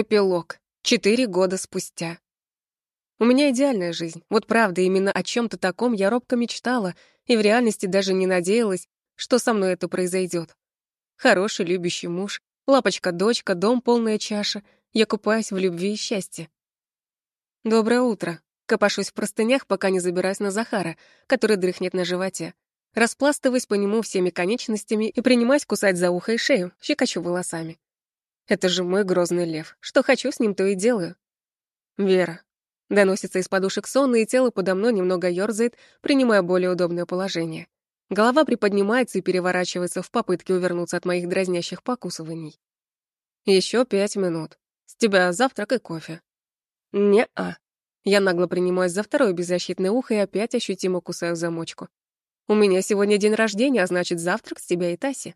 Эпилог. Четыре года спустя. У меня идеальная жизнь. Вот правда, именно о чем то таком я робко мечтала и в реальности даже не надеялась, что со мной это произойдет. Хороший, любящий муж, лапочка-дочка, дом полная чаша. Я купаюсь в любви и счастье. Доброе утро. Копошусь в простынях, пока не забираюсь на Захара, который дрыхнет на животе. Распластываюсь по нему всеми конечностями и принимаюсь кусать за ухо и шею, щекочу волосами. Это же мой грозный лев. Что хочу с ним, то и делаю. Вера. Доносится из подушек сон, и тело подо мной немного ёрзает, принимая более удобное положение. Голова приподнимается и переворачивается в попытке увернуться от моих дразнящих покусываний. Еще пять минут. С тебя завтрак и кофе. Не-а. Я нагло принимаюсь за второе беззащитное ухо и опять ощутимо кусаю замочку. У меня сегодня день рождения, а значит, завтрак с тебя и Таси.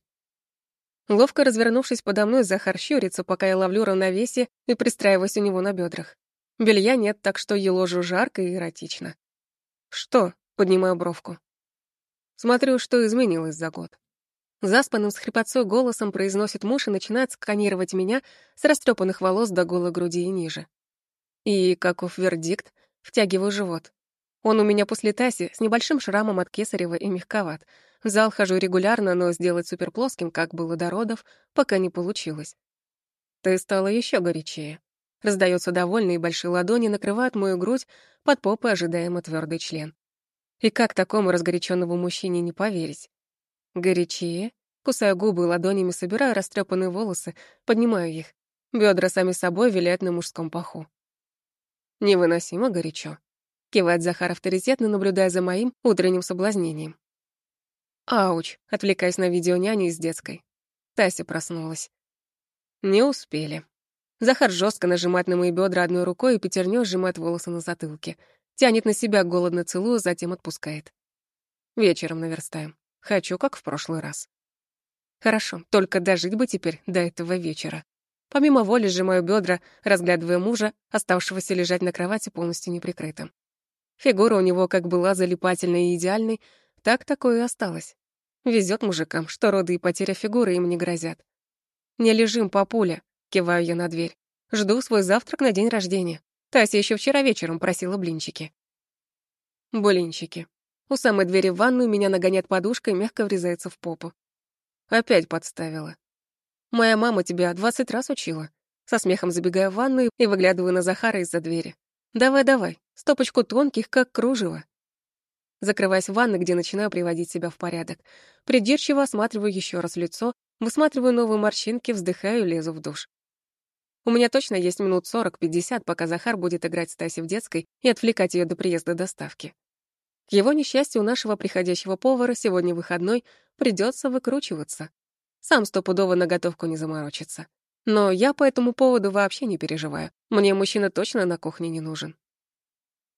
Ловко развернувшись подо мной, Захар щурится, пока я ловлю равновесие и пристраиваюсь у него на бедрах. Белья нет, так что еложу жарко и эротично. «Что?» — поднимаю бровку. Смотрю, что изменилось за год. Заспанным с хрипотцой голосом произносит муж и начинает сканировать меня с растрепанных волос до голой груди и ниже. И, каков вердикт, втягиваю живот. Он у меня после Таси с небольшим шрамом от кесарева и мягковат — в зал хожу регулярно, но сделать суперплоским, как было до родов, пока не получилось. Ты стала еще горячее. Раздается довольно, и большие ладони накрывают мою грудь, под попой ожидаемо твердый член. И как такому разгоряченному мужчине не поверить? Горячее? Кусаю губы, ладонями собираю растрепанные волосы, поднимаю их. Бедра сами собой виляют на мужском паху. Невыносимо горячо. Кивает Захар авторитетно, наблюдая за моим утренним соблазнением. Ауч, отвлекаясь на видео няни из детской. Тася проснулась. Не успели. Захар жестко нажимает на мои бедра одной рукой и пятернёй сжимает волосы на затылке. Тянет на себя, голодно целуя, затем отпускает. Вечером наверстаем. Хочу, как в прошлый раз. Хорошо, только дожить бы теперь до этого вечера. Помимо воли сжимаю бедра, разглядывая мужа, оставшегося лежать на кровати полностью неприкрытым. Фигура у него как была залипательной и идеальной, так такое и осталось. Везет мужикам, что роды и потеря фигуры им не грозят. «Не лежим, папуля», — киваю я на дверь. «Жду свой завтрак на день рождения. Тася еще вчера вечером просила блинчики». Блинчики. У самой двери в ванную меня нагонят подушкой и мягко врезается в попу. Опять подставила. «Моя мама тебя двадцать раз учила». Со смехом забегаю в ванную и выглядываю на Захара из-за двери. «Давай-давай, стопочку тонких, как кружево». Закрываясь в ванной, где начинаю приводить себя в порядок. Придирчиво осматриваю еще раз лицо, высматриваю новые морщинки, вздыхаю и лезу в душ. У меня точно есть минут 40-50, пока Захар будет играть с в детской и отвлекать ее до приезда доставки. К его несчастью, у нашего приходящего повара сегодня выходной придется выкручиваться. Сам стопудово на готовку не заморочится. Но я по этому поводу вообще не переживаю. Мне мужчина точно на кухне не нужен.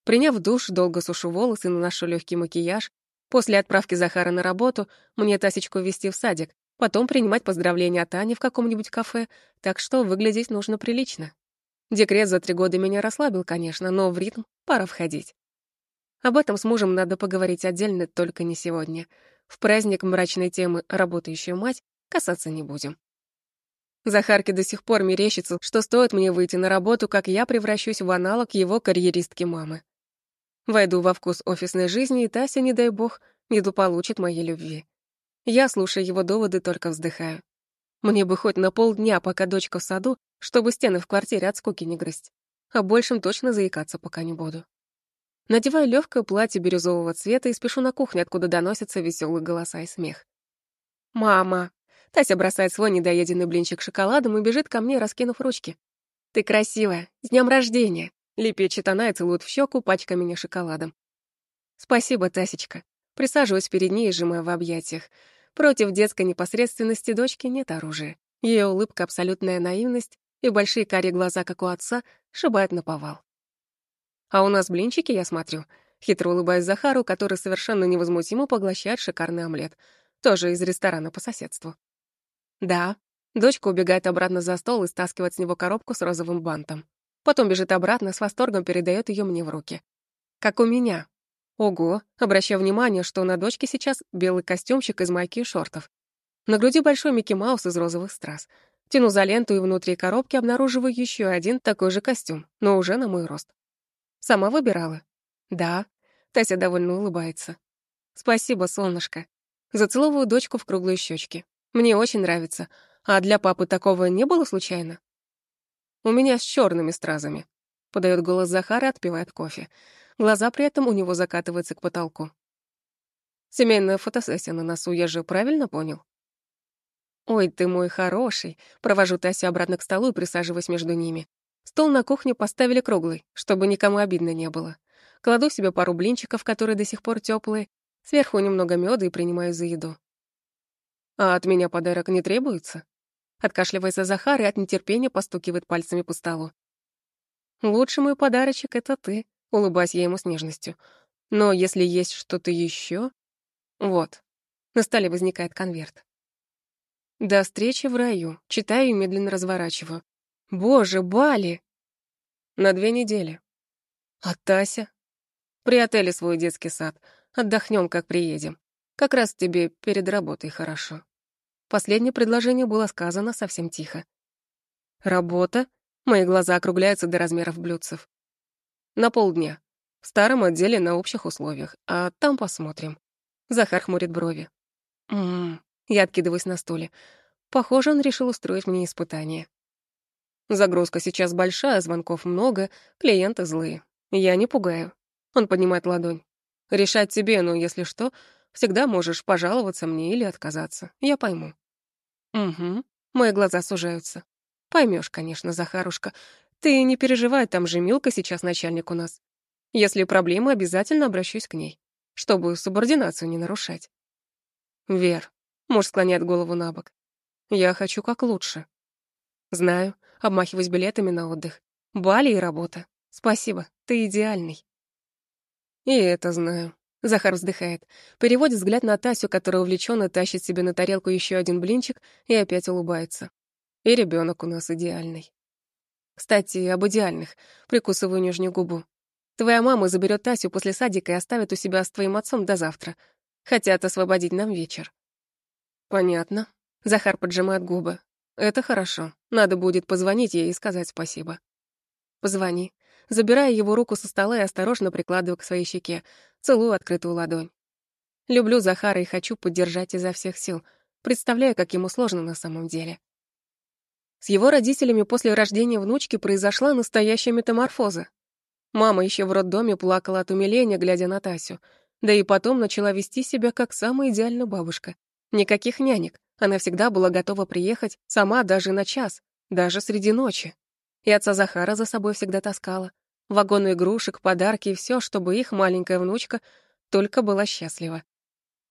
Приняв душ, долго сушу волосы, наношу легкий макияж. После отправки Захара на работу мне Тасечку вести в садик, потом принимать поздравления от Ани в каком-нибудь кафе, так что выглядеть нужно прилично. Декрет за три года меня расслабил, конечно, но в ритм пора входить. Об этом с мужем надо поговорить отдельно, только не сегодня. В праздник мрачной темы «работающая мать» касаться не будем. Захарке до сих пор мерещится, что стоит мне выйти на работу, как я превращусь в аналог его карьеристки мамы. Войду во вкус офисной жизни, и Тася, не дай бог, недополучит моей любви. Я, слушая его доводы, только вздыхаю. Мне бы хоть на полдня, пока дочка в саду, чтобы стены в квартире от скуки не грызть. А большим точно заикаться пока не буду. Надеваю легкое платье бирюзового цвета и спешу на кухню, откуда доносятся веселые голоса и смех. «Мама!» Тася бросает свой недоеденный блинчик шоколадом и бежит ко мне, раскинув ручки. «Ты красивая! С днем рождения!» Лепечет она и целует в щеку, пачка меня шоколадом. «Спасибо, Тасечка». Присаживаюсь перед ней и сжимаю в объятиях. Против детской непосредственности дочки нет оружия. Ее улыбка — абсолютная наивность, и большие карие глаза, как у отца, шибают на повал. «А у нас блинчики, я смотрю». Хитро улыбаясь Захару, который совершенно невозмутимо поглощает шикарный омлет. Тоже из ресторана по соседству. «Да». Дочка убегает обратно за стол и стаскивает с него коробку с розовым бантом. Потом бежит обратно, с восторгом передает ее мне в руки. Как у меня. Ого, обращаю внимание, что на дочке сейчас белый костюмчик из майки и шортов. На груди большой Микки Маус из розовых страз. Тяну за ленту и внутри коробки обнаруживаю еще один такой же костюм, но уже на мой рост. Сама выбирала? Да. Тася довольно улыбается. Спасибо, солнышко. Зацеловываю дочку в круглые щечки. Мне очень нравится. А для папы такого не было случайно? У меня с черными стразами. Подает голос Захара отпивает кофе. Глаза при этом у него закатываются к потолку. Семейная фотосессия на носу, я же правильно понял? Ой, ты мой хороший. Провожу Тасю обратно к столу и присаживаюсь между ними. Стол на кухне поставили круглый, чтобы никому обидно не было. Кладу себе пару блинчиков, которые до сих пор теплые, сверху немного меда и принимаю за еду. А от меня подарок не требуется? Откашливается Захар и от нетерпения постукивает пальцами по столу. Лучший мой подарочек — это ты, улыбаясь я ему с нежностью. Но если есть что-то еще, Вот. На столе возникает конверт. До встречи в раю. Читаю и медленно разворачиваю. Боже, Бали! На две недели. А Тася? При отеле свой детский сад. Отдохнем, как приедем. Как раз тебе перед работой хорошо. Последнее предложение было сказано совсем тихо. Работа? Мои глаза округляются до размеров блюдцев. На полдня. В старом отделе на общих условиях. А там посмотрим. Захар хмурит брови. Ммм. Я откидываюсь на стуле. Похоже, он решил устроить мне испытание. Загрузка сейчас большая, звонков много, клиенты злые. Я не пугаю. Он поднимает ладонь. Решать тебе, но если что, всегда можешь пожаловаться мне или отказаться. Я пойму. Угу. Мои глаза сужаются. Поймешь, конечно, Захарушка. Ты не переживай, там же Милка сейчас начальник у нас. Если проблемы, обязательно обращусь к ней, чтобы субординацию не нарушать. Вер. Муж склоняет голову на бок. Я хочу как лучше. Знаю обмахиваюсь билетами на отдых. Бали и работа. Спасибо, ты идеальный. И это знаю. Захар вздыхает, переводит взгляд на Тасю, которая увлеченно тащит себе на тарелку еще один блинчик и опять улыбается. И ребенок у нас идеальный. Кстати, об идеальных. Прикусываю нижнюю губу. Твоя мама заберет Тасю после садика и оставит у себя с твоим отцом до завтра. Хотят освободить нам вечер. Понятно. Захар поджимает губы. Это хорошо. Надо будет позвонить ей и сказать спасибо. Позвони. Забирая его руку со стола и осторожно прикладываю к своей щеке, целую открытую ладонь. Люблю Захара и хочу поддержать изо всех сил, представляя, как ему сложно на самом деле. С его родителями после рождения внучки произошла настоящая метаморфоза. Мама еще в роддоме плакала от умиления, глядя на Тасю, да и потом начала вести себя как самая идеальная бабушка. Никаких нянек, она всегда была готова приехать сама даже на час, даже среди ночи. И отца Захара за собой всегда таскала. Вагоны игрушек, подарки и все, чтобы их маленькая внучка только была счастлива.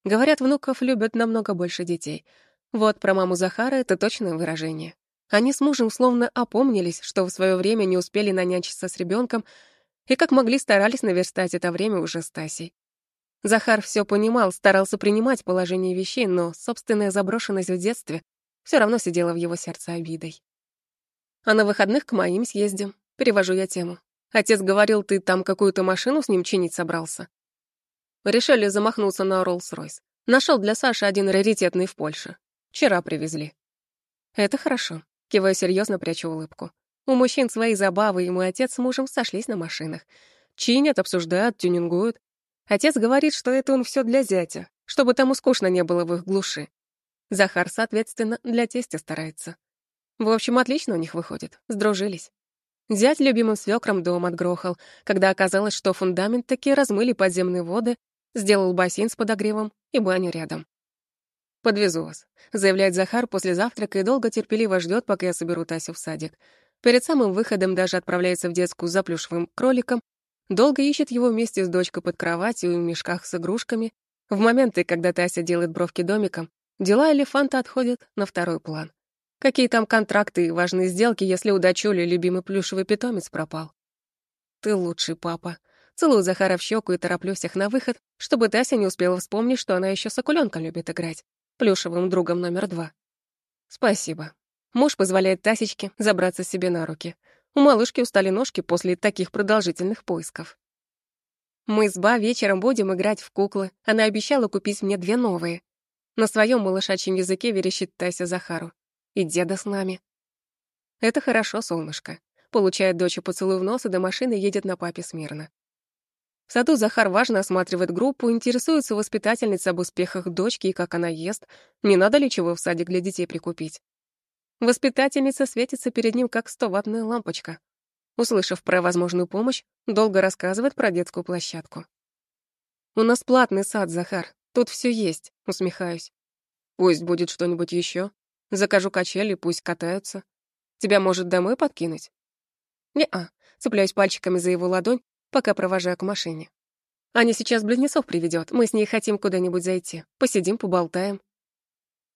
Говорят, внуков любят намного больше детей. Вот про маму Захара это точное выражение. Они с мужем словно опомнились, что в свое время не успели нанячиться с ребенком, и как могли старались наверстать это время уже с Тасей. Захар все понимал, старался принимать положение вещей, но собственная заброшенность в детстве все равно сидела в его сердце обидой. А на выходных к моим съездим. Перевожу я тему. Отец говорил, ты там какую-то машину с ним чинить собрался. Решили замахнуться на Роллс-Ройс. Нашел для Саши один раритетный в Польше. Вчера привезли. Это хорошо. Киваю серьезно, прячу улыбку. У мужчин свои забавы, и мой отец с мужем сошлись на машинах. Чинят, обсуждают, тюнингуют. Отец говорит, что это он все для зятя, чтобы тому скучно не было в их глуши. Захар, соответственно, для тестя старается. В общем, отлично у них выходит, сдружились. Зять любимым свекром дом отгрохал, когда оказалось, что фундамент таки размыли подземные воды, сделал бассейн с подогревом и баню рядом. «Подвезу вас», — заявляет Захар после завтрака и долго терпеливо ждет, пока я соберу Тасю в садик. Перед самым выходом даже отправляется в детскую за плюшевым кроликом, Долго ищет его вместе с дочкой под кроватью и в мешках с игрушками. В моменты, когда Тася делает бровки домиком, дела элефанта отходят на второй план. Какие там контракты и важные сделки, если у дочули любимый плюшевый питомец пропал? Ты лучший папа. Целую Захара в щеку и тороплю всех на выход, чтобы Тася не успела вспомнить, что она еще с акуленком любит играть. Плюшевым другом номер два. Спасибо. Муж позволяет Тасечке забраться себе на руки. У малышки устали ножки после таких продолжительных поисков. Мы с Ба вечером будем играть в куклы. Она обещала купить мне две новые. На своем малышачьем языке верещит Тася Захару. И деда с нами. Это хорошо, солнышко. Получает дочь поцелуй в нос и до машины едет на папе смирно. В саду Захар важно осматривает группу, интересуется воспитательницей об успехах дочки и как она ест, не надо ли чего в садик для детей прикупить. Воспитательница светится перед ним, как стоватная лампочка. Услышав про возможную помощь, долго рассказывает про детскую площадку. «У нас платный сад, Захар, тут все есть», — усмехаюсь. «Пусть будет что-нибудь еще. Закажу качели, пусть катаются. Тебя, может, домой подкинуть?» «Не-а», цепляюсь пальчиками за его ладонь, пока провожаю к машине. Аня сейчас близнецов приведет, мы с ней хотим куда-нибудь зайти. Посидим, поболтаем.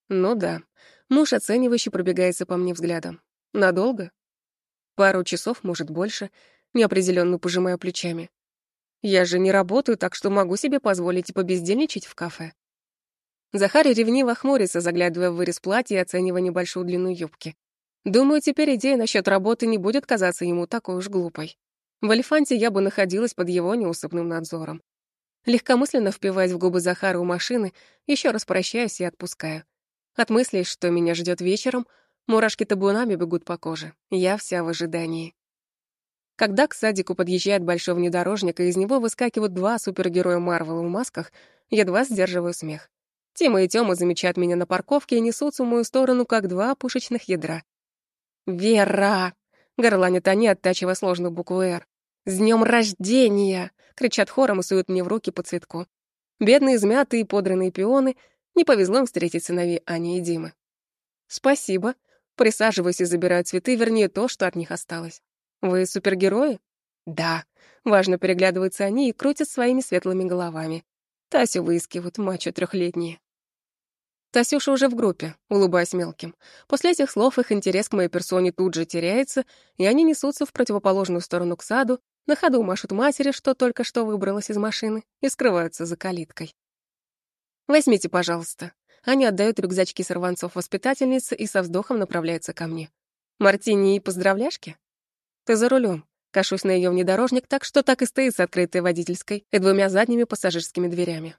Ну да. Муж оценивающе пробегается по мне взглядом. Надолго? Пару часов, может, больше. Неопределенно пожимаю плечами. Я же не работаю, так что могу себе позволить и побездельничать в кафе. Захарий ревниво хмурится, заглядывая в вырез платья и оценивая небольшую длину юбки. Думаю, теперь идея насчет работы не будет казаться ему такой уж глупой. В Алифанте я бы находилась под его неусыпным надзором. Легкомысленно впиваясь в губы Захара у машины, еще раз прощаюсь и отпускаю. От мыслей, что меня ждет вечером, мурашки табунами бегут по коже. Я вся в ожидании. Когда к садику подъезжает большой внедорожник, и из него выскакивают два супергероя Марвела в масках, едва сдерживаю смех. Тима и Тёма замечают меня на парковке и несутся в мою сторону, как два пушечных ядра. «Вера!» — горланят они, оттачивая сложную букву «Р». «С днем рождения!» — кричат хором и суют мне в руки по цветку. Бедные измятые подранные пионы. Не повезло им встретить сыновей Ани и Димы. «Спасибо». Присаживаюсь и забираю цветы, вернее, то, что от них осталось. «Вы супергерои?» «Да». Важно переглядываются они и крутят своими светлыми головами. Тасю выискивают, мачо трехлетние. Тасюша уже в группе, улыбаясь мелким. После этих слов их интерес к моей персоне тут же теряется, и они несутся в противоположную сторону к саду, на ходу машут матери, что только что выбралась из машины, и скрываются за калиткой. «Возьмите, пожалуйста». Они отдают рюкзачки сорванцов воспитательницы и со вздохом направляются ко мне. «Мартини и поздравляшки?» «Ты за рулем. Кашусь на ее внедорожник так, что так и стоит с открытой водительской и двумя задними пассажирскими дверями.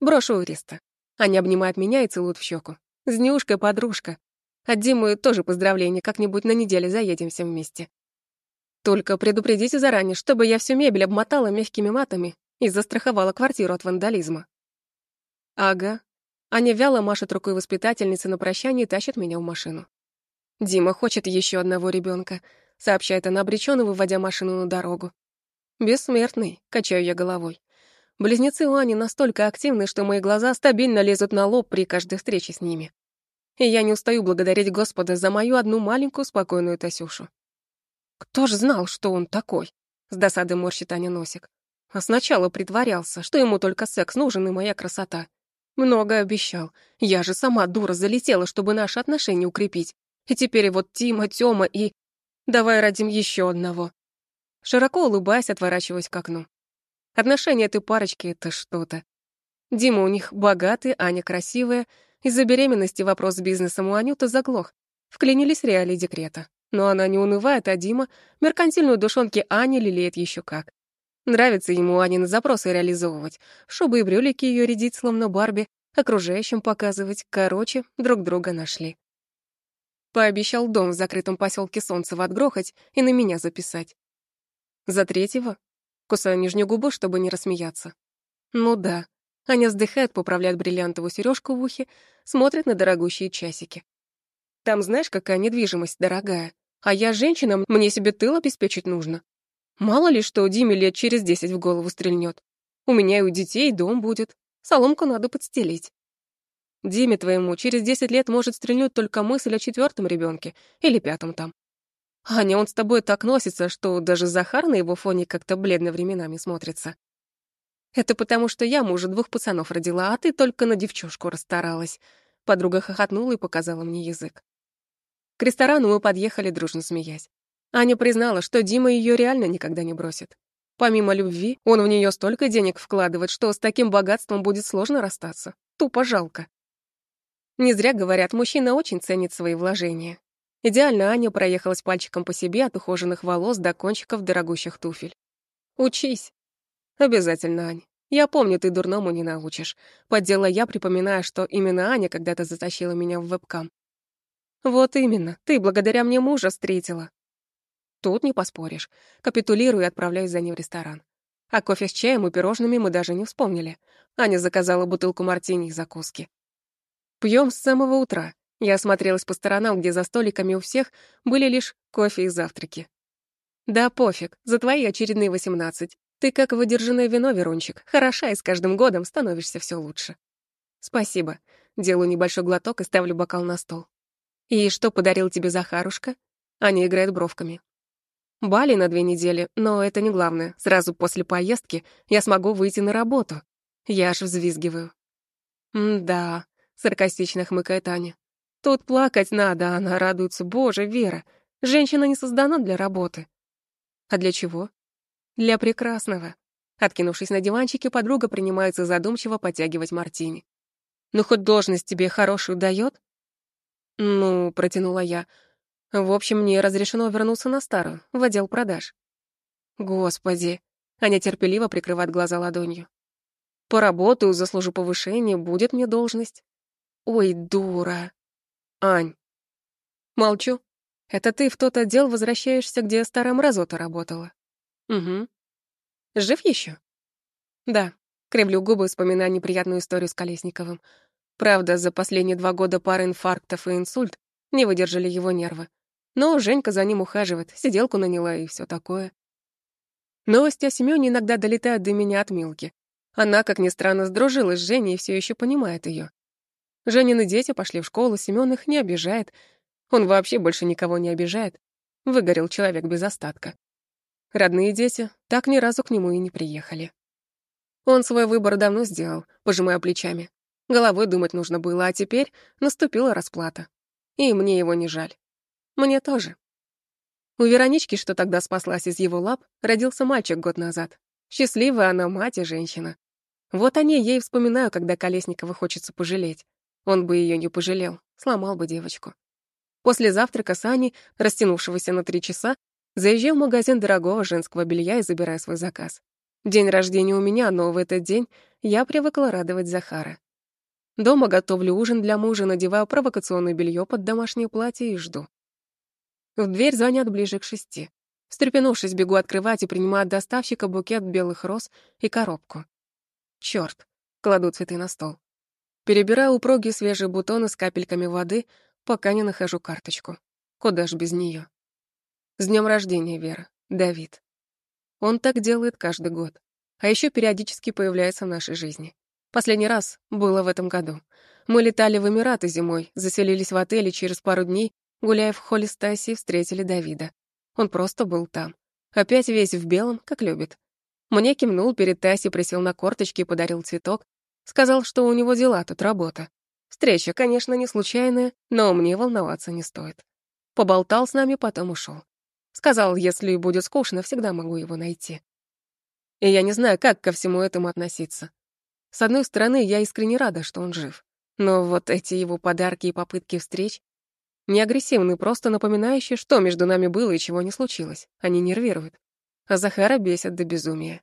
Брошу у Риста. Они обнимают меня и целуют в щеку. Знюшка, подружка. От Димы тоже поздравления, как-нибудь на неделе заедемся вместе. Только предупредите заранее, чтобы я всю мебель обмотала мягкими матами и застраховала квартиру от вандализма. Ага. Аня вяло машет рукой воспитательницы на прощание и тащит меня в машину. Дима хочет еще одного ребенка, сообщает она обреченно, выводя машину на дорогу. Бессмертный, качаю я головой. Близнецы у Ани настолько активны, что мои глаза стабильно лезут на лоб при каждой встрече с ними. И я не устаю благодарить Господа за мою одну маленькую спокойную Тасюшу. Кто ж знал, что он такой? С досадой морщит Аня носик. А сначала притворялся, что ему только секс нужен и моя красота. Много обещал. Я же сама дура залетела, чтобы наши отношения укрепить. И теперь вот Тима, Тёма и... Давай родим еще одного. Широко улыбаясь, отворачиваюсь к окну. Отношения этой парочки — это что-то. Дима у них богатый, Аня красивая. Из-за беременности вопрос с бизнесом у Анюты заглох. Вклинились реалии декрета. Но она не унывает, а Дима меркантильную душонки Ани лелеет еще как. Нравится ему Анины запросы реализовывать, чтобы и брюлики ее рядить, словно Барби, окружающим показывать. Короче, друг друга нашли. Пообещал дом в закрытом поселке Солнцево отгрохать и на меня записать. За третьего Кусаю нижнюю губу, чтобы не рассмеяться. Ну да. Аня вздыхает, поправляет бриллиантовую сережку в ухе, смотрит на дорогущие часики. Там знаешь, какая недвижимость дорогая. А я женщина, мне себе тыл обеспечить нужно. Мало ли, что Диме лет через десять в голову стрельнет. У меня и у детей дом будет. Соломку надо подстелить. Диме твоему через десять лет может стрельнуть только мысль о четвертом ребенке или пятом там. Аня, он с тобой так носится, что даже Захар на его фоне как-то бледно временами смотрится. Это потому, что я мужа двух пацанов родила, а ты только на девчушку расстаралась. Подруга хохотнула и показала мне язык. К ресторану мы подъехали, дружно смеясь. Аня признала, что Дима ее реально никогда не бросит. Помимо любви, он в нее столько денег вкладывает, что с таким богатством будет сложно расстаться. Тупо жалко. Не зря говорят, мужчина очень ценит свои вложения. Идеально Аня проехалась пальчиком по себе от ухоженных волос до кончиков дорогущих туфель. «Учись». «Обязательно, Ань. Я помню, ты дурному не научишь». Поддела я, припоминая, что именно Аня когда-то затащила меня в вебкам. Вот именно, ты благодаря мне мужа встретила. Тут не поспоришь. Капитулирую и отправляюсь за ним в ресторан. А кофе с чаем и пирожными мы даже не вспомнили. Аня заказала бутылку мартини и закуски. Пьем с самого утра. Я осмотрелась по сторонам, где за столиками у всех были лишь кофе и завтраки. Да пофиг, за твои очередные восемнадцать. Ты как выдержанное вино, Верунчик, хороша и с каждым годом становишься все лучше. Спасибо. Делаю небольшой глоток и ставлю бокал на стол. И что подарил тебе Захарушка? Аня играет бровками. Бали на две недели, но это не главное. Сразу после поездки я смогу выйти на работу. Я аж взвизгиваю. «Да», — саркастично хмыкает Аня. «Тут плакать надо, она радуется. Боже, Вера, женщина не создана для работы». «А для чего?» Для прекрасного. Откинувшись на диванчике, подруга принимается задумчиво потягивать мартини. «Ну, хоть должность тебе хорошую дает?» «Ну», — протянула я. «В общем, мне разрешено вернуться на старую, в отдел продаж». «Господи!» — Аня терпеливо прикрывает глаза ладонью. «Поработаю, заслужу повышение, будет мне должность». «Ой, дура!» «Ань!» «Молчу. Это ты в тот отдел возвращаешься, где старая мразота работала?» Угу. Жив еще? Да. Кривлю губы, вспоминая неприятную историю с Колесниковым. Правда, за последние два года пара инфарктов и инсульт не выдержали его нервы. Но Женька за ним ухаживает, сиделку наняла и все такое. Новости о Семёне иногда долетают до меня от Милки. Она, как ни странно, сдружилась с Женей и все еще понимает ее. Женины дети пошли в школу, Семён их не обижает. Он вообще больше никого не обижает. Выгорел человек без остатка. Родные дети так ни разу к нему и не приехали. Он свой выбор давно сделал, пожимая плечами. Головой думать нужно было, а теперь наступила расплата. И мне его не жаль. Мне тоже. У Веронички, что тогда спаслась из его лап, родился мальчик год назад. Счастливая она мать и женщина. Вот о ней я и вспоминаю, когда Колесникова хочется пожалеть. Он бы ее не пожалел, сломал бы девочку. После завтрака с Аней, растянувшегося на три часа, Заезжаю в магазин дорогого женского белья и забираю свой заказ. День рождения у меня, но в этот день я привыкла радовать Захара. Дома готовлю ужин для мужа, надеваю провокационное белье под домашнее платье и жду. В дверь звонят ближе к шести. Встрепенувшись, бегу открывать и принимаю от доставщика букет белых роз и коробку. Чёрт, кладу цветы на стол. Перебираю упругие свежие бутоны с капельками воды, пока не нахожу карточку. Куда ж без неё? С днем рождения, Вера. Давид. Он так делает каждый год. А еще периодически появляется в нашей жизни. Последний раз было в этом году. Мы летали в Эмираты зимой, заселились в отеле через пару дней, гуляя в холле Стаси, встретили Давида. Он просто был там. Опять весь в белом, как любит. Мне кивнул перед Таси, присел на корточки и подарил цветок. Сказал, что у него дела, тут работа. Встреча, конечно, не случайная, но мне волноваться не стоит. Поболтал с нами, потом ушел. Сказал, если будет скучно, всегда могу его найти. И я не знаю, как ко всему этому относиться. С одной стороны, я искренне рада, что он жив. Но вот эти его подарки и попытки встреч не агрессивны, просто напоминающие, что между нами было и чего не случилось. Они нервируют. А Захара бесит до безумия.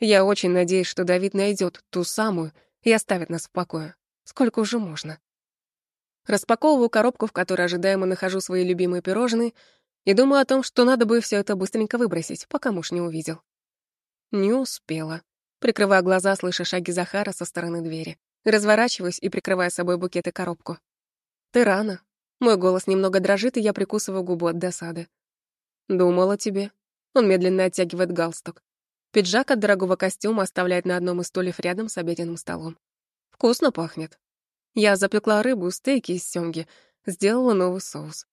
Я очень надеюсь, что Давид найдет ту самую и оставит нас в покое. Сколько уже можно? Распаковываю коробку, в которой ожидаемо нахожу свои любимые пирожные, и думаю о том, что надо бы все это быстренько выбросить, пока муж не увидел. Не успела. Прикрывая глаза, слыша шаги Захара со стороны двери. Разворачиваюсь и прикрываю собой букет и коробку. «Ты рано». Мой голос немного дрожит, и я прикусываю губу от досады. «Думала тебе». Он медленно оттягивает галстук. Пиджак от дорогого костюма оставляет на одном из стульев рядом с обеденным столом. Вкусно пахнет. Я запекла рыбу, стейки из сёмги, сделала новый соус.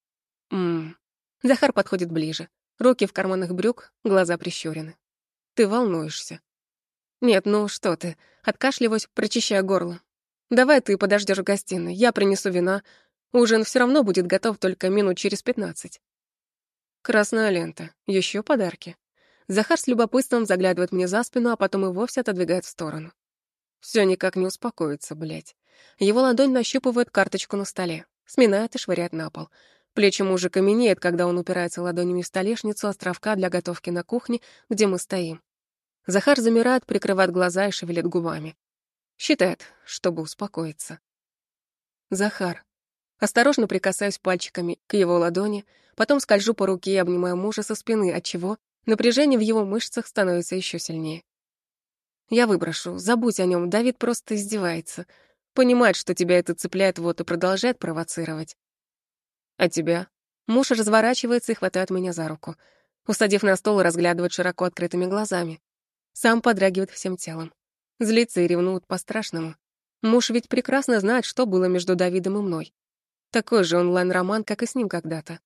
Ммм, Захар подходит ближе. Руки в карманах брюк, глаза прищурены. Ты волнуешься. Нет, ну что ты. Откашливаюсь, прочищая горло. Давай ты подождешь в гостиной, я принесу вина. Ужин все равно будет готов только минут через пятнадцать. Красная лента. Еще подарки. Захар с любопытством заглядывает мне за спину, а потом и вовсе отодвигает в сторону. Все никак не успокоится, блядь. Его ладонь нащупывает карточку на столе, сминает и швыряет на пол. Плечи мужа каменеет, когда он упирается ладонями в столешницу островка для готовки на кухне, где мы стоим. Захар замирает, прикрывает глаза и шевелит губами. Считает, чтобы успокоиться. Захар. Осторожно прикасаюсь пальчиками к его ладони, потом скольжу по руке и обнимаю мужа со спины, отчего напряжение в его мышцах становится еще сильнее. Я выброшу, забудь о нем, Давид просто издевается. Понимает, что тебя это цепляет, вот и продолжает провоцировать. А тебя? Муж разворачивается и хватает меня за руку. Усадив на стол, разглядывает широко открытыми глазами. Сам подрагивает всем телом. Злится и ревнует по-страшному. Муж ведь прекрасно знает, что было между Давидом и мной. Такой же онлайн-роман, как и с ним когда-то.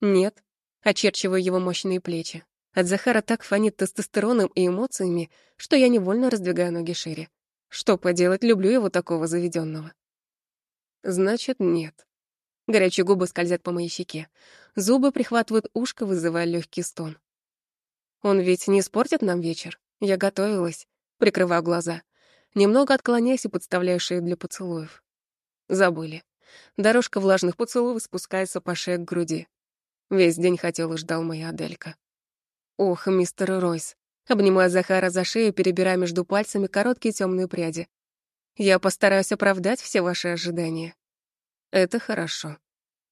Нет. Очерчиваю его мощные плечи. От Захара так фонит тестостероном и эмоциями, что я невольно раздвигаю ноги шире. Что поделать, люблю его такого заведенного. Значит, нет. Горячие губы скользят по моей щеке. Зубы прихватывают ушко, вызывая легкий стон. Он ведь не испортит нам вечер. Я готовилась. Прикрываю глаза. Немного отклоняюсь и подставляю шею для поцелуев. Забыли. Дорожка влажных поцелуев спускается по шее к груди. Весь день хотел и ждал моя Аделька. Ох, мистер Ройс. Обнимая Захара за шею, перебирая между пальцами короткие темные пряди. Я постараюсь оправдать все ваши ожидания. Это хорошо.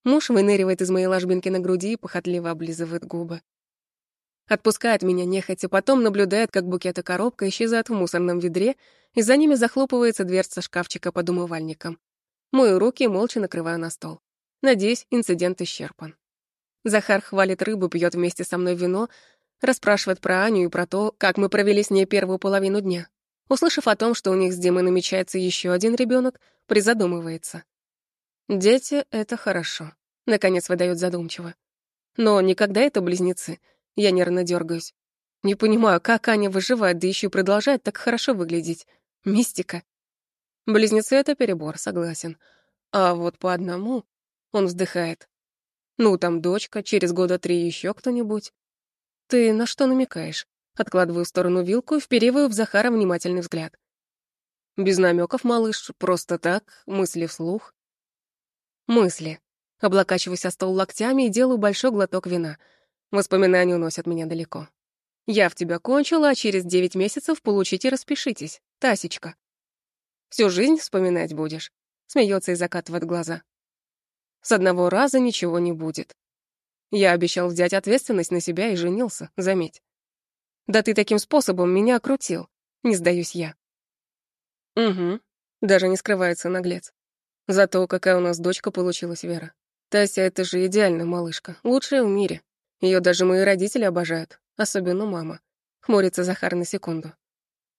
Муж выныривает из моей ложбинки на груди и похотливо облизывает губы. Отпускает меня нехотя, потом наблюдает, как букет и коробка исчезают в мусорном ведре, и за ними захлопывается дверца шкафчика под умывальником. Мою руки молча накрываю на стол. Надеюсь, инцидент исчерпан. Захар хвалит рыбу, пьет вместе со мной вино, расспрашивает про Аню и про то, как мы провели с ней первую половину дня. Услышав о том, что у них с Димой намечается еще один ребенок, призадумывается. «Дети — это хорошо», — наконец выдает задумчиво. «Но никогда это близнецы». Я нервно дергаюсь. Не понимаю, как Аня выживает, да еще и продолжает так хорошо выглядеть. Мистика. Близнецы — это перебор, согласен. А вот по одному он вздыхает. Ну, там дочка, через года три еще кто-нибудь. Ты на что намекаешь? Откладываю в сторону вилку и впериваю в Захара внимательный взгляд. Без намеков, малыш, просто так, мысли вслух. Мысли. Облокачиваюсь о стол локтями и делаю большой глоток вина. Воспоминания уносят меня далеко. Я в тебя кончила, а через девять месяцев получите распишитесь. Тасечка. Всю жизнь вспоминать будешь. Смеется и закатывает глаза. С одного раза ничего не будет. Я обещал взять ответственность на себя и женился, заметь. Да ты таким способом меня окрутил. Не сдаюсь я. Угу. Даже не скрывается наглец. Зато какая у нас дочка получилась, Вера. Тася — это же идеальная малышка, лучшая в мире. Ее даже мои родители обожают, особенно мама. Хмурится Захар на секунду.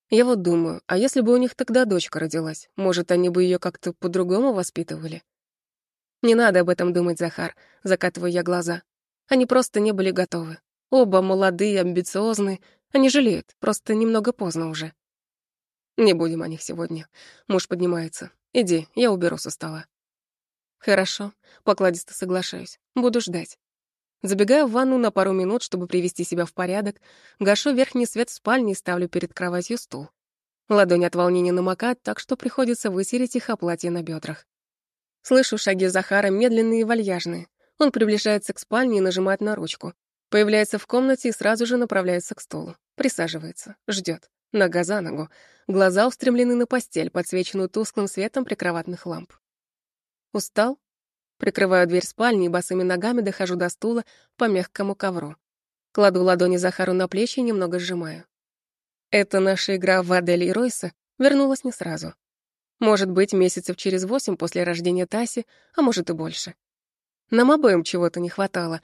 Я вот думаю, а если бы у них тогда дочка родилась, может, они бы ее как-то по-другому воспитывали? Не надо об этом думать, Захар, закатываю я глаза. Они просто не были готовы. Оба молодые, амбициозные. Они жалеют, просто немного поздно уже. Не будем о них сегодня. Муж поднимается. Иди, я уберу со стола. Хорошо, покладисто соглашаюсь. Буду ждать. Забегаю в ванну на пару минут, чтобы привести себя в порядок, гашу верхний свет в спальне и ставлю перед кроватью стул. Ладонь от волнения намокает, так что приходится вытереть их о платье на бедрах. Слышу шаги Захара, медленные и вальяжные. Он приближается к спальне и нажимает на ручку. Появляется в комнате и сразу же направляется к столу. Присаживается, ждет. Нога за ногу. Глаза устремлены на постель, подсвеченную тусклым светом прикроватных ламп. Устал? Прикрываю дверь спальни и босыми ногами дохожу до стула по мягкому ковру. Кладу ладони Захару на плечи и немного сжимаю. Эта наша игра в Адель и Ройса вернулась не сразу. Может быть, месяцев через восемь после рождения Таси, а может и больше. Нам обоим чего-то не хватало,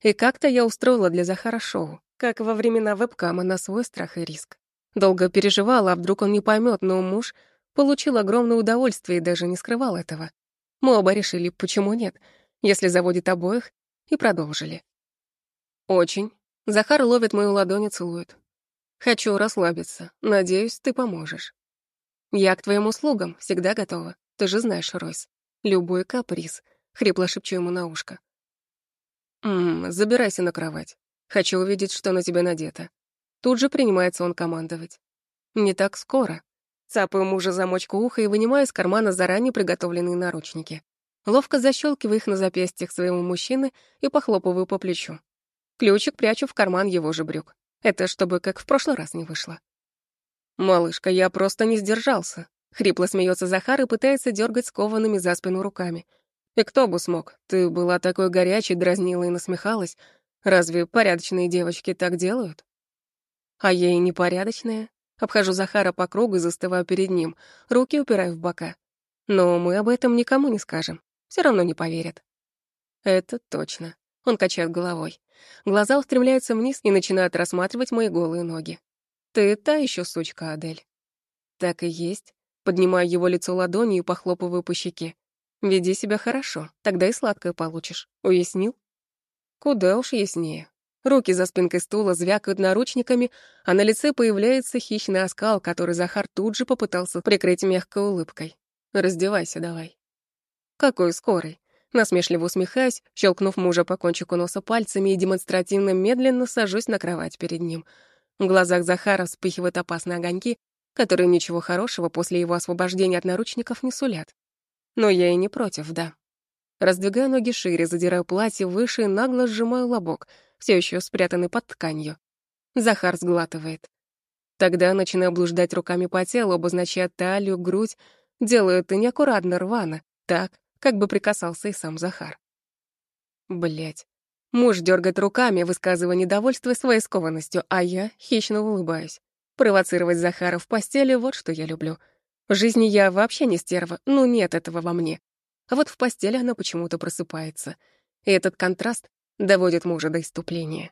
и как-то я устроила для Захара шоу, как во времена вебкама на свой страх и риск. Долго переживала, а вдруг он не поймет, но муж получил огромное удовольствие и даже не скрывал этого. Мы оба решили, почему нет, если заводит обоих, и продолжили. Очень. Захар ловит мою ладонь и целует. Хочу расслабиться. Надеюсь, ты поможешь. Я к твоим услугам всегда готова. Ты же знаешь, Ройс. Любой каприз. Хрипло шепчу ему на ушко. «Ммм, забирайся на кровать. Хочу увидеть, что на тебе надето». Тут же принимается он командовать. «Не так скоро». Цапаю мужа замочку уха и вынимаю из кармана заранее приготовленные наручники. Ловко защелкиваю их на запястьях своего мужчины и похлопываю по плечу. Ключик прячу в карман его же брюк. Это чтобы как в прошлый раз не вышло. «Малышка, я просто не сдержался», — хрипло смеется Захар и пытается дергать скованными за спину руками. И кто бы смог? Ты была такой горячей, дразнила и насмехалась. Разве порядочные девочки так делают? А я и непорядочная. Обхожу Захара по кругу и перед ним, руки упираю в бока. Но мы об этом никому не скажем. Все равно не поверят. Это точно. Он качает головой. Глаза устремляются вниз и начинают рассматривать мои голые ноги. Ты та еще сучка, Адель. Так и есть. Поднимаю его лицо ладонью и похлопываю по щеке. Веди себя хорошо, тогда и сладкое получишь. Уяснил? Куда уж яснее. Руки за спинкой стула звякают наручниками, а на лице появляется хищный оскал, который Захар тут же попытался прикрыть мягкой улыбкой. «Раздевайся давай». «Какой скорый?» Насмешливо усмехаясь, щелкнув мужа по кончику носа пальцами и демонстративно медленно сажусь на кровать перед ним. В глазах Захара вспыхивают опасные огоньки, которые ничего хорошего после его освобождения от наручников не сулят. Но я и не против, да. Раздвигаю ноги шире, задираю платье выше и нагло сжимаю лобок, все еще спрятанный под тканью. Захар сглатывает. Тогда начинаю блуждать руками по телу, обозначая талию, грудь. Делаю это неаккуратно, рвано, так, как бы прикасался и сам Захар. Блять. Муж дергает руками, высказывая недовольство своей скованностью, а я хищно улыбаюсь. Провоцировать Захара в постели — вот что я люблю — в жизни я вообще не стерва, ну нет этого во мне. А вот в постели она почему-то просыпается. И этот контраст доводит мужа до иступления.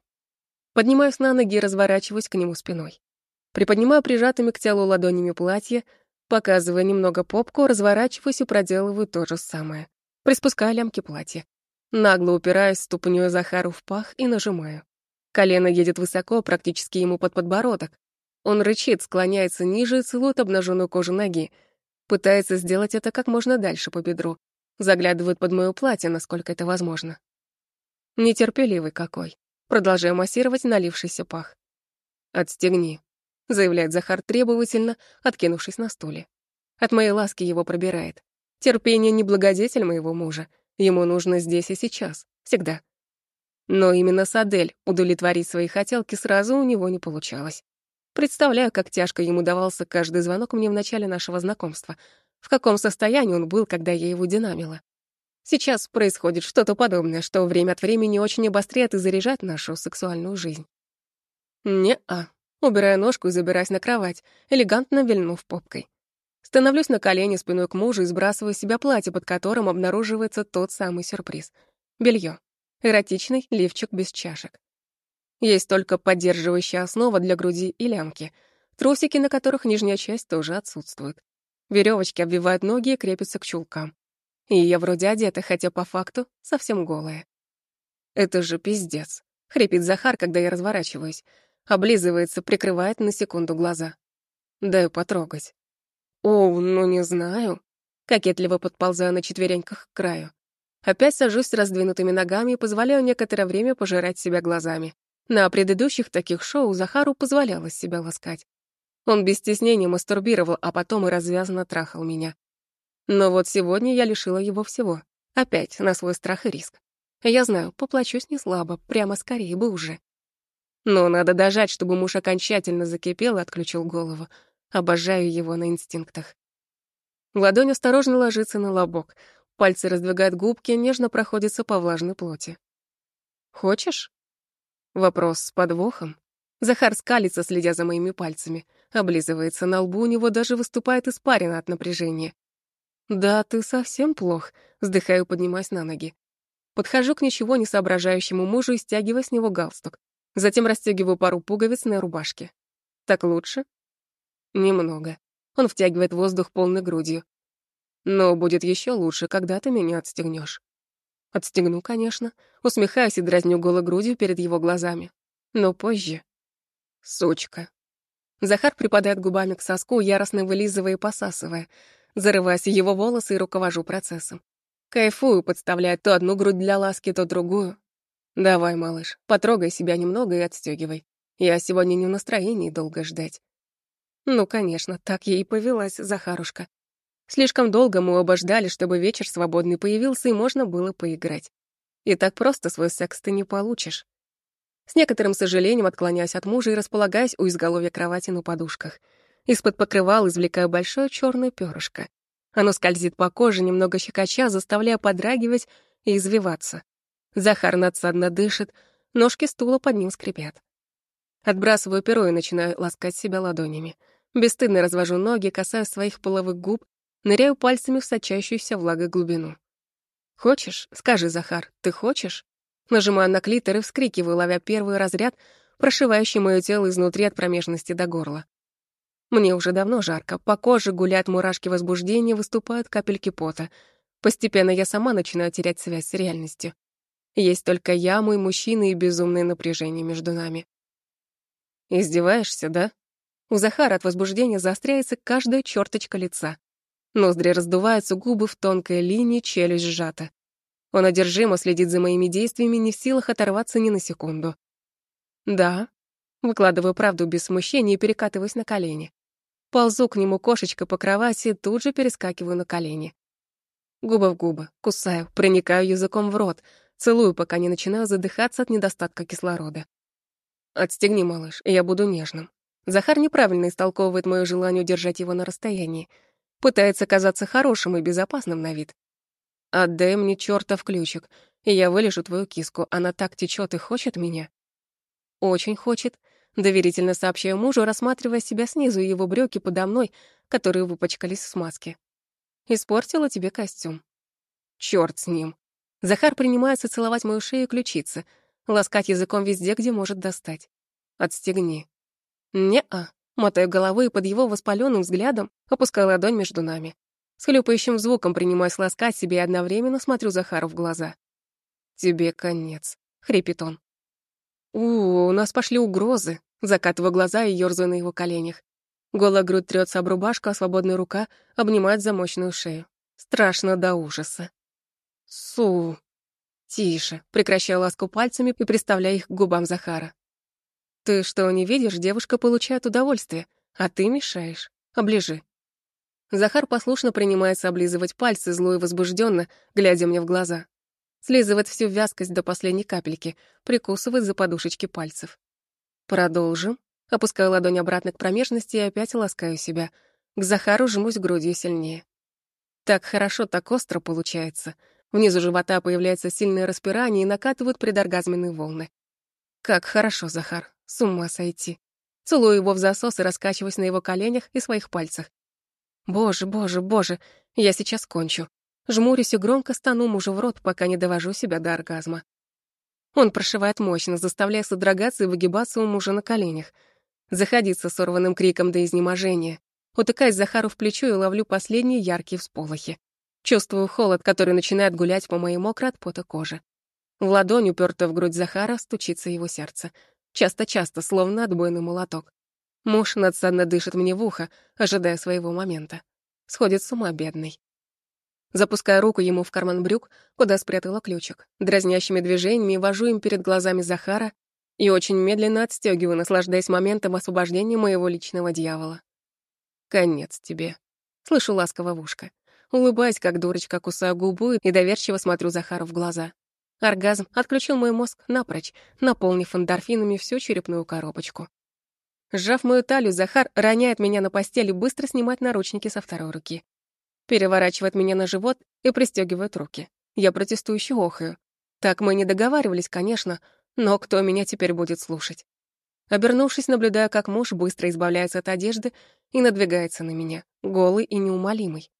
Поднимаюсь на ноги и разворачиваюсь к нему спиной. Приподнимаю прижатыми к телу ладонями платье, показывая немного попку, разворачиваюсь и проделываю то же самое. Приспускаю лямки платья. Нагло упираюсь ступнёй Захару в пах и нажимаю. Колено едет высоко, практически ему под подбородок, он рычит, склоняется ниже и целует обнаженную кожу ноги. Пытается сделать это как можно дальше по бедру. Заглядывает под моё платье, насколько это возможно. Нетерпеливый какой. Продолжаю массировать налившийся пах. «Отстегни», — заявляет Захар требовательно, откинувшись на стуле. От моей ласки его пробирает. Терпение не благодетель моего мужа. Ему нужно здесь и сейчас. Всегда. Но именно с Адель удовлетворить свои хотелки сразу у него не получалось. Представляю, как тяжко ему давался каждый звонок мне в начале нашего знакомства, в каком состоянии он был, когда я его динамила. Сейчас происходит что-то подобное, что время от времени очень обостряет и заряжает нашу сексуальную жизнь. Не-а. Убираю ножку и забираюсь на кровать, элегантно вильнув попкой. Становлюсь на колени спиной к мужу и сбрасываю с себя платье, под которым обнаруживается тот самый сюрприз. Белье. Эротичный лифчик без чашек. Есть только поддерживающая основа для груди и лямки, трусики, на которых нижняя часть тоже отсутствует. Веревочки обвивают ноги и крепятся к чулкам. И я вроде одета, хотя по факту совсем голая. Это же пиздец. Хрипит Захар, когда я разворачиваюсь. Облизывается, прикрывает на секунду глаза. Даю потрогать. О, ну не знаю. Кокетливо подползаю на четвереньках к краю. Опять сажусь с раздвинутыми ногами и позволяю некоторое время пожирать себя глазами. На предыдущих таких шоу Захару позволялось себя ласкать. Он без стеснения мастурбировал, а потом и развязанно трахал меня. Но вот сегодня я лишила его всего. Опять на свой страх и риск. Я знаю, поплачусь не слабо, прямо скорее бы уже. Но надо дожать, чтобы муж окончательно закипел и отключил голову. Обожаю его на инстинктах. Ладонь осторожно ложится на лобок. Пальцы раздвигают губки, нежно проходятся по влажной плоти. «Хочешь?» Вопрос с подвохом. Захар скалится, следя за моими пальцами. Облизывается на лбу, у него даже выступает испарина от напряжения. «Да, ты совсем плох», — вздыхаю, поднимаясь на ноги. Подхожу к ничего не соображающему мужу и стягиваю с него галстук. Затем расстегиваю пару пуговиц на рубашке. «Так лучше?» «Немного». Он втягивает воздух полной грудью. «Но будет еще лучше, когда ты меня отстегнешь. Отстегну, конечно. Усмехаюсь и дразню голой грудью перед его глазами. Но позже. Сучка. Захар припадает губами к соску, яростно вылизывая и посасывая. Зарываясь его волосы и руковожу процессом. Кайфую, подставляя то одну грудь для ласки, то другую. Давай, малыш, потрогай себя немного и отстегивай. Я сегодня не в настроении долго ждать. Ну, конечно, так ей и повелась Захарушка. Слишком долго мы оба ждали, чтобы вечер свободный появился и можно было поиграть. И так просто свой секс ты не получишь. С некоторым сожалением отклоняюсь от мужа и располагаюсь у изголовья кровати на подушках. Из-под покрывал извлекаю большое черное перышко. Оно скользит по коже, немного щекоча, заставляя подрагивать и извиваться. Захар надсадно дышит, ножки стула под ним скрипят. Отбрасываю перо и начинаю ласкать себя ладонями. Бесстыдно развожу ноги, касаюсь своих половых губ, ныряю пальцами в сочащуюся влагой глубину. «Хочешь? Скажи, Захар, ты хочешь?» Нажимаю на клитор и вскрикиваю, ловя первый разряд, прошивающий моё тело изнутри от промежности до горла. Мне уже давно жарко, по коже гуляют мурашки возбуждения, выступают капельки пота. Постепенно я сама начинаю терять связь с реальностью. Есть только я, мой мужчина и безумное напряжение между нами. «Издеваешься, да?» У Захара от возбуждения заостряется каждая черточка лица. Ноздри раздуваются, губы в тонкой линии, челюсть сжата. Он одержимо следит за моими действиями, не в силах оторваться ни на секунду. «Да». Выкладываю правду без смущения и перекатываюсь на колени. Ползу к нему кошечкой по кровати, тут же перескакиваю на колени. Губа в губы, кусаю, проникаю языком в рот, целую, пока не начинаю задыхаться от недостатка кислорода. «Отстегни, малыш, и я буду нежным». Захар неправильно истолковывает моё желание удержать его на расстоянии. Пытается казаться хорошим и безопасным на вид. «Отдай мне чёртов ключик, и я вылежу твою киску. Она так течёт и хочет меня». «Очень хочет», Доверительно сообщаю мужу, рассматривая себя снизу и его брюки подо мной, которые выпачкались в смазке. Испортила тебе костюм. Чёрт с ним. Захар принимается целовать мою шею и ключицы, ласкать языком везде, где может достать. Отстегни. Не-а. Мотаю головой и под его воспаленным взглядом опускаю ладонь между нами. С хлюпающим звуком принимаюсь ласкать себе и одновременно смотрю Захару в глаза. «Тебе конец», — хрипит он. «У, у нас пошли угрозы. Закатываю глаза и ёрзаю на его коленях. Голая грудь трется об рубашку, а свободная рука обнимает за мощную шею. Страшно до ужаса. Су. Тише. Прекращаю ласку пальцами и приставляю их к губам Захара. Ты что, не видишь, девушка получает удовольствие, а ты мешаешь. Оближи. Захар послушно принимается облизывать пальцы, зло и возбужденно, глядя мне в глаза. Слизывает всю вязкость до последней капельки, прикусывает за подушечки пальцев. Продолжим. Опускаю ладонь обратно к промежности и опять ласкаю себя. К Захару жмусь грудью сильнее. Так хорошо, так остро получается. Внизу живота появляется сильное распирание и накатывают предоргазменные волны. Как хорошо, Захар. С ума сойти. Целую его в засос и раскачиваюсь на его коленях и своих пальцах. Боже, боже, боже, я сейчас кончу. Жмурюсь и громко стану мужу в рот, пока не довожу себя до оргазма. Он прошивает мощно, заставляя содрогаться и выгибаться у мужа на коленях. Заходиться сорванным криком до изнеможения. Утыкаясь Захару в плечо и ловлю последние яркие всполохи. Чувствую холод, который начинает гулять по моей мокрой от пота коже. В ладонь, уперта в грудь Захара, стучится его сердце. Часто-часто, словно отбойный молоток. Муж надсадно дышит мне в ухо, ожидая своего момента. Сходит с ума бедный. Запуская руку ему в карман брюк, куда спрятала ключик. Дразнящими движениями вожу им перед глазами Захара и очень медленно отстегиваю, наслаждаясь моментом освобождения моего личного дьявола. «Конец тебе», — слышу ласково в ушко. Улыбаясь, как дурочка, кусаю губу и доверчиво смотрю Захару в глаза. Оргазм отключил мой мозг напрочь, наполнив эндорфинами всю черепную коробочку. Сжав мою талию, Захар роняет меня на постель и быстро снимает наручники со второй руки переворачивает меня на живот и пристегивает руки. Я протестующе охаю. Так мы не договаривались, конечно, но кто меня теперь будет слушать? Обернувшись, наблюдая, как муж быстро избавляется от одежды и надвигается на меня, голый и неумолимый.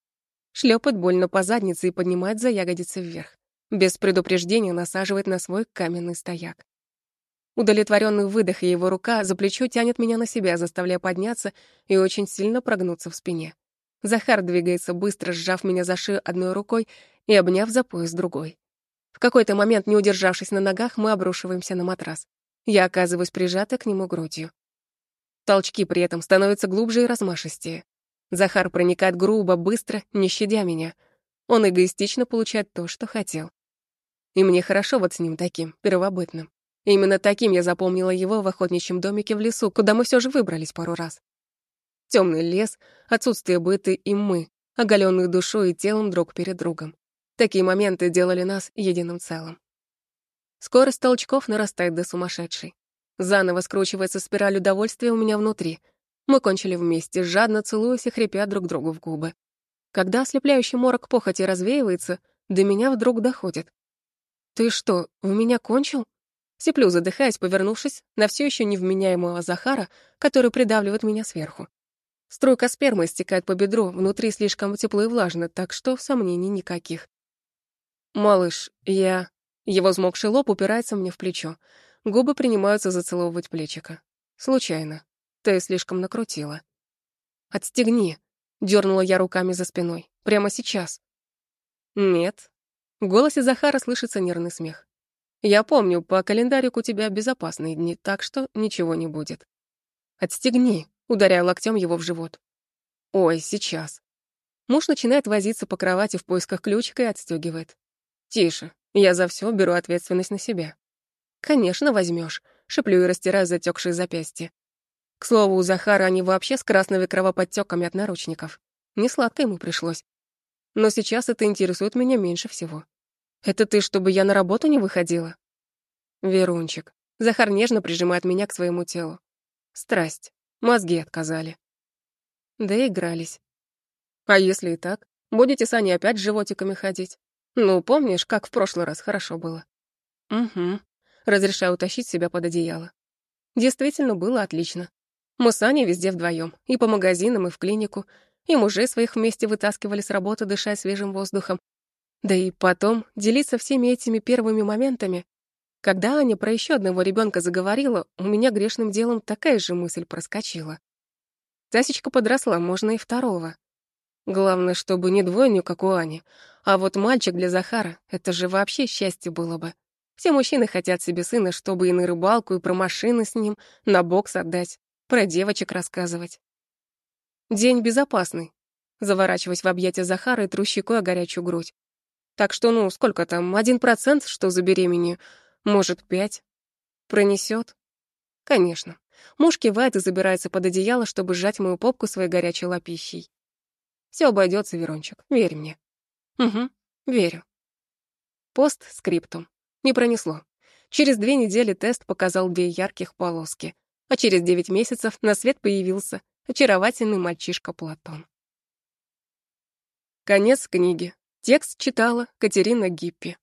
Шлепает больно по заднице и поднимает за ягодицы вверх. Без предупреждения насаживает на свой каменный стояк. Удовлетворенный выдох и его рука за плечо тянет меня на себя, заставляя подняться и очень сильно прогнуться в спине. Захар двигается быстро, сжав меня за шею одной рукой и обняв за пояс другой. В какой-то момент, не удержавшись на ногах, мы обрушиваемся на матрас. Я оказываюсь прижата к нему грудью. Толчки при этом становятся глубже и размашистее. Захар проникает грубо, быстро, не щадя меня. Он эгоистично получает то, что хотел. И мне хорошо вот с ним таким, первобытным. Именно таким я запомнила его в охотничьем домике в лесу, куда мы все же выбрались пару раз. Темный лес, отсутствие быта и мы, оголенные душой и телом друг перед другом. Такие моменты делали нас единым целым. Скорость толчков нарастает до сумасшедшей. Заново скручивается спираль удовольствия у меня внутри. Мы кончили вместе, жадно целуясь и хрипя друг другу в губы. Когда ослепляющий морок похоти развеивается, до меня вдруг доходит. «Ты что, в меня кончил?» Сиплю, задыхаясь, повернувшись на все еще невменяемого Захара, который придавливает меня сверху. Струйка спермы истекает по бедру, внутри слишком тепло и влажно, так что сомнений никаких. «Малыш, я...» Его взмокший лоб упирается мне в плечо. Губы принимаются зацеловывать плечика. Случайно. Ты слишком накрутила. «Отстегни!» — дернула я руками за спиной. «Прямо сейчас». «Нет». В голосе Захара слышится нервный смех. «Я помню, по календарику у тебя безопасные дни, так что ничего не будет». «Отстегни!» — ударяю локтем его в живот. «Ой, сейчас». Муж начинает возиться по кровати в поисках ключика и отстегивает. «Тише, я за все беру ответственность на себя». «Конечно, возьмешь, шеплю и растираю затекшие запястья. К слову, у Захара они вообще с красными кровоподтеками от наручников. Не сладко ему пришлось. Но сейчас это интересует меня меньше всего. Это ты, чтобы я на работу не выходила? Верунчик. Захар нежно прижимает меня к своему телу. Страсть. Мозги отказали. Да игрались. А если и так? Будете с Аней опять с животиками ходить? Ну, помнишь, как в прошлый раз хорошо было? Угу. Разрешаю утащить себя под одеяло. Действительно, было отлично. Мы с Аней везде вдвоем, и по магазинам, и в клинику, и мужей своих вместе вытаскивали с работы, дыша свежим воздухом. Да и потом делиться всеми этими первыми моментами. Когда Аня про еще одного ребенка заговорила, у меня грешным делом такая же мысль проскочила. Тасечка подросла, можно и второго. Главное, чтобы не двойню, как у Ани, а вот мальчик для Захара — это же вообще счастье было бы. Все мужчины хотят себе сына, чтобы и на рыбалку, и про машины с ним, на бокс отдать, про девочек рассказывать. День безопасный. Заворачиваясь в объятия Захара и тру щекой о горячую грудь. Так что, ну, сколько там, один процент, что забеременею, может, пять. Пронесет? Конечно. Муж кивает и забирается под одеяло, чтобы сжать мою попку своей горячей лапищей. Все обойдется, Верончик, верь мне. Угу, верю. Пост скриптум. Не пронесло. Через две недели тест показал две ярких полоски, а через девять месяцев на свет появился очаровательный мальчишка Платон. Конец книги. Текст читала Катерина Гиппи.